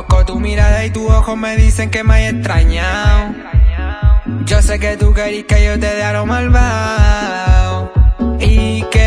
loco, tu mirada y tus ojos me dicen que me hay extrañado. Yo sé que tú querís que yo te dé lo malvado. Y que